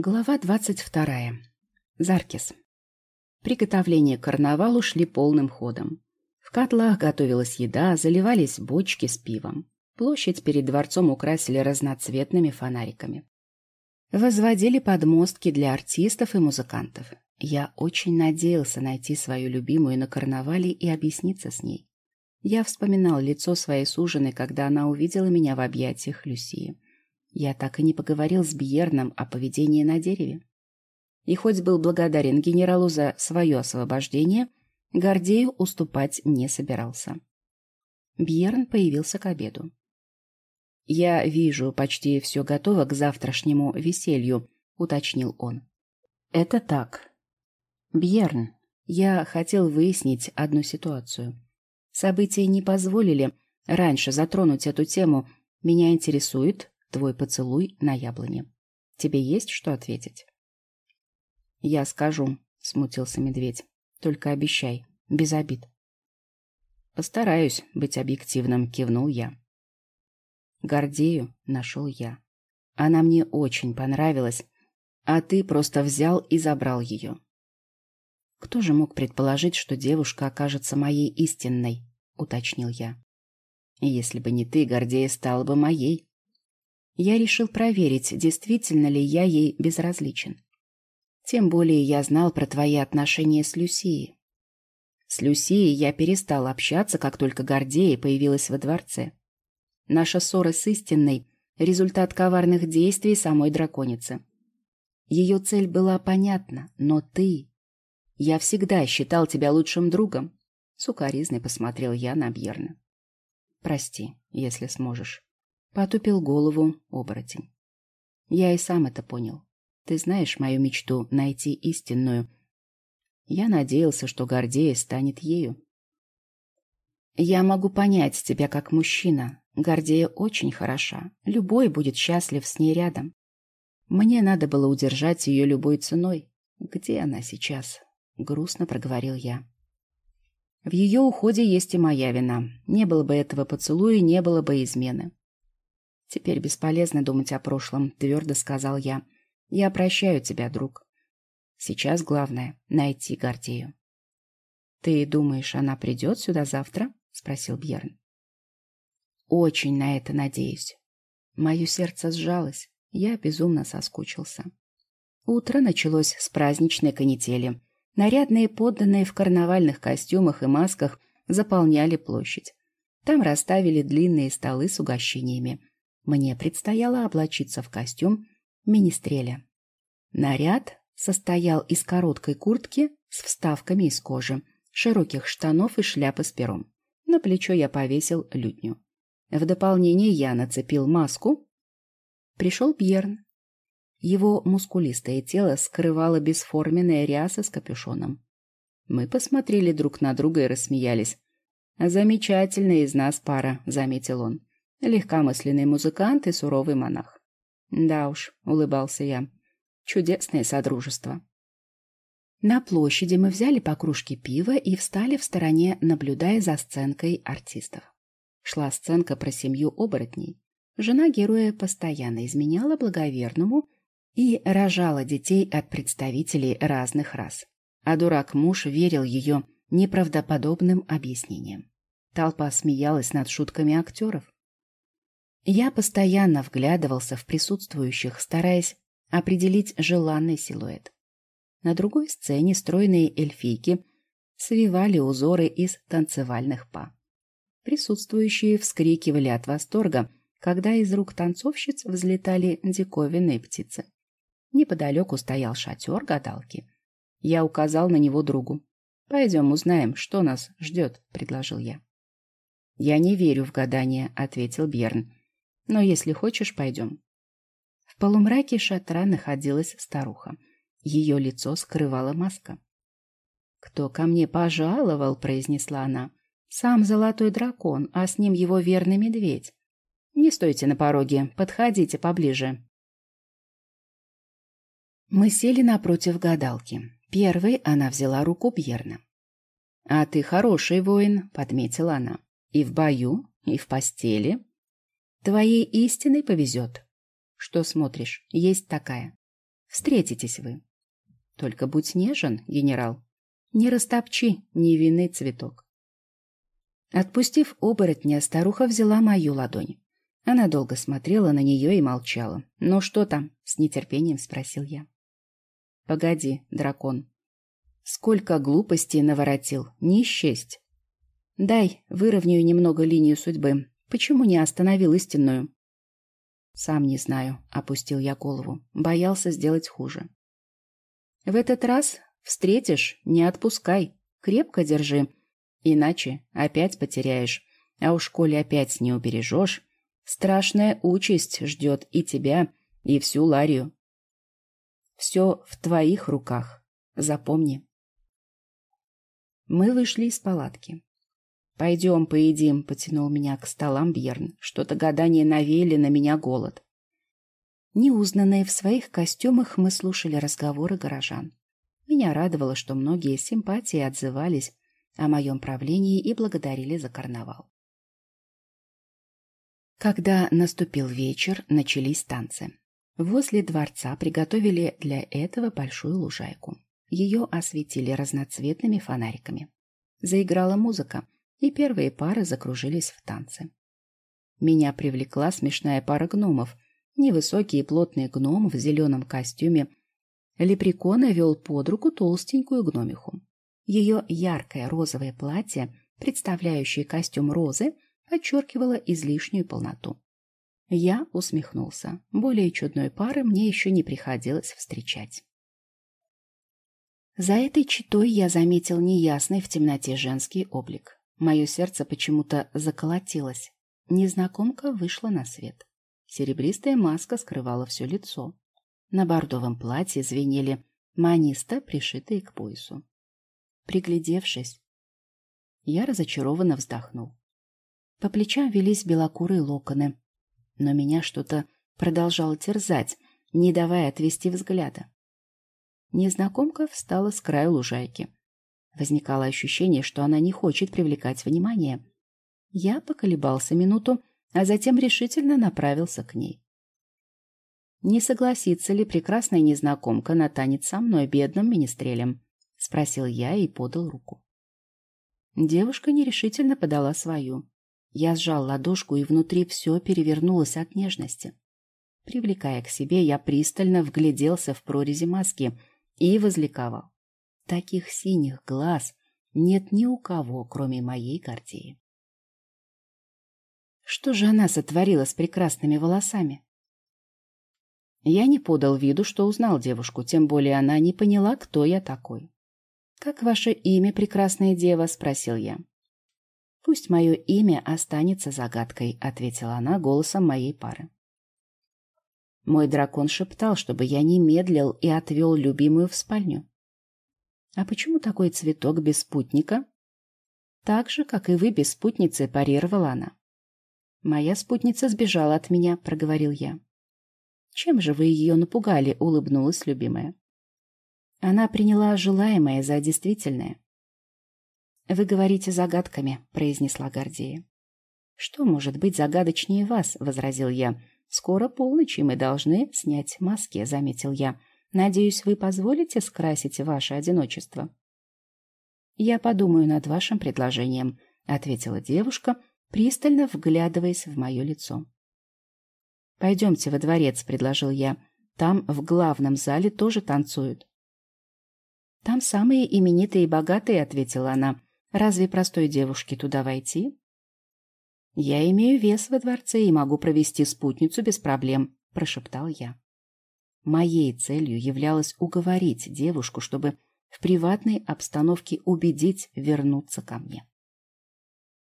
Глава двадцать вторая. Заркис. Приготовления к карнавалу шли полным ходом. В котлах готовилась еда, заливались бочки с пивом. Площадь перед дворцом украсили разноцветными фонариками. Возводили подмостки для артистов и музыкантов. Я очень надеялся найти свою любимую на карнавале и объясниться с ней. Я вспоминал лицо своей суженой, когда она увидела меня в объятиях Люсии. Я так и не поговорил с Бьерном о поведении на дереве. И хоть был благодарен генералу за свое освобождение, Гордею уступать не собирался. Бьерн появился к обеду. «Я вижу, почти все готово к завтрашнему веселью», — уточнил он. «Это так. Бьерн, я хотел выяснить одну ситуацию. События не позволили раньше затронуть эту тему. Меня интересует, Твой поцелуй на яблоне. Тебе есть что ответить? Я скажу, смутился медведь. Только обещай, без обид. Постараюсь быть объективным, кивнул я. Гордею нашел я. Она мне очень понравилась, а ты просто взял и забрал ее. Кто же мог предположить, что девушка окажется моей истинной, уточнил я. Если бы не ты, Гордея стала бы моей, я решил проверить, действительно ли я ей безразличен. Тем более я знал про твои отношения с Люсией. С Люсией я перестал общаться, как только Гордея появилась во дворце. Наша ссора с истинной — результат коварных действий самой драконицы. Ее цель была понятна, но ты... Я всегда считал тебя лучшим другом. Сукаризный посмотрел я на Бьерна. Прости, если сможешь. Потупил голову оборотень. Я и сам это понял. Ты знаешь мою мечту найти истинную. Я надеялся, что Гордея станет ею. Я могу понять тебя как мужчина. Гордея очень хороша. Любой будет счастлив с ней рядом. Мне надо было удержать ее любой ценой. Где она сейчас? Грустно проговорил я. В ее уходе есть и моя вина. Не было бы этого поцелуя, не было бы измены. «Теперь бесполезно думать о прошлом», — твердо сказал я. «Я прощаю тебя, друг. Сейчас главное — найти Гордею». «Ты думаешь, она придет сюда завтра?» — спросил Бьерн. «Очень на это надеюсь». Мое сердце сжалось, я безумно соскучился. Утро началось с праздничной канители. Нарядные подданные в карнавальных костюмах и масках заполняли площадь. Там расставили длинные столы с угощениями. Мне предстояло облачиться в костюм министреля. Наряд состоял из короткой куртки с вставками из кожи, широких штанов и шляпы с пером. На плечо я повесил лютню. В дополнение я нацепил маску. Пришел Бьерн. Его мускулистое тело скрывало бесформенная ряса с капюшоном. Мы посмотрели друг на друга и рассмеялись. «Замечательная из нас пара», — заметил он. Легкомысленный музыкант и суровый монах. Да уж, улыбался я. Чудесное содружество. На площади мы взяли по кружке пива и встали в стороне, наблюдая за сценкой артистов. Шла сценка про семью оборотней. Жена героя постоянно изменяла благоверному и рожала детей от представителей разных рас. А дурак-муж верил ее неправдоподобным объяснениям. Толпа смеялась над шутками актеров. Я постоянно вглядывался в присутствующих, стараясь определить желанный силуэт. На другой сцене стройные эльфийки свивали узоры из танцевальных па. Присутствующие вскрикивали от восторга, когда из рук танцовщиц взлетали диковинные птицы. Неподалеку стоял шатер гадалки. Я указал на него другу. «Пойдем узнаем, что нас ждет», — предложил я. «Я не верю в гадания», — ответил Бьерн. Но если хочешь, пойдем. В полумраке шатра находилась старуха. Ее лицо скрывала маска. «Кто ко мне пожаловал?» — произнесла она. «Сам золотой дракон, а с ним его верный медведь. Не стойте на пороге, подходите поближе». Мы сели напротив гадалки. Первой она взяла руку Бьерна. «А ты хороший воин», — подметила она. «И в бою, и в постели». Твоей истиной повезет. Что смотришь? Есть такая. Встретитесь вы. Только будь нежен, генерал. Не растопчи невинный цветок. Отпустив оборотня, старуха взяла мою ладонь. Она долго смотрела на нее и молчала. «Ну что там?» — с нетерпением спросил я. «Погоди, дракон. Сколько глупостей наворотил, не счесть. Дай, выровняю немного линию судьбы. Почему не остановил истинную?» «Сам не знаю», — опустил я голову. Боялся сделать хуже. «В этот раз встретишь, не отпускай. Крепко держи, иначе опять потеряешь. А уж коли опять не убережешь, страшная участь ждет и тебя, и всю Ларию. Все в твоих руках, запомни». Мы вышли из палатки. «Пойдем, поедим», — потянул меня к столам Бьерн. Что-то гадание навели на меня голод. Неузнанные в своих костюмах мы слушали разговоры горожан. Меня радовало, что многие симпатии отзывались о моем правлении и благодарили за карнавал. Когда наступил вечер, начались танцы. Возле дворца приготовили для этого большую лужайку. Ее осветили разноцветными фонариками. Заиграла музыка — и первые пары закружились в танце. Меня привлекла смешная пара гномов. Невысокий и плотный гном в зеленом костюме лепрекона вел под руку толстенькую гномиху. Ее яркое розовое платье, представляющее костюм розы, подчеркивало излишнюю полноту. Я усмехнулся. Более чудной пары мне еще не приходилось встречать. За этой читой я заметил неясный в темноте женский облик. Мое сердце почему-то заколотилось. Незнакомка вышла на свет. Серебристая маска скрывала все лицо. На бордовом платье звенели маниста, пришитые к поясу. Приглядевшись, я разочарованно вздохнул. По плечам велись белокурые локоны, но меня что-то продолжало терзать, не давая отвести взгляда. Незнакомка встала с краю лужайки. Возникало ощущение, что она не хочет привлекать внимание. Я поколебался минуту, а затем решительно направился к ней. «Не согласится ли прекрасная незнакомка на танец со мной, бедным министрелем?» — спросил я и подал руку. Девушка нерешительно подала свою. Я сжал ладошку, и внутри все перевернулось от нежности. Привлекая к себе, я пристально вгляделся в прорези маски и возликовал. Таких синих глаз нет ни у кого, кроме моей Гордеи. Что же она сотворила с прекрасными волосами? Я не подал виду, что узнал девушку, тем более она не поняла, кто я такой. «Как ваше имя, прекрасная дева?» — спросил я. «Пусть мое имя останется загадкой», — ответила она голосом моей пары. Мой дракон шептал, чтобы я не медлил и отвел любимую в спальню. А почему такой цветок без спутника? Так же, как и вы без спутницы, парировала она. Моя спутница сбежала от меня, проговорил я. Чем же вы ее напугали, улыбнулась любимая. Она приняла желаемое за действительное. Вы говорите загадками, произнесла Гордея. Что может быть загадочнее вас, возразил я. Скоро полночь, и мы должны снять маски, заметил я. Надеюсь, вы позволите скрасить ваше одиночество?» «Я подумаю над вашим предложением», — ответила девушка, пристально вглядываясь в мое лицо. «Пойдемте во дворец», — предложил я. «Там, в главном зале, тоже танцуют». «Там самые именитые и богатые», — ответила она. «Разве простой девушке туда войти?» «Я имею вес во дворце и могу провести спутницу без проблем», — прошептал я. Моей целью являлось уговорить девушку, чтобы в приватной обстановке убедить вернуться ко мне.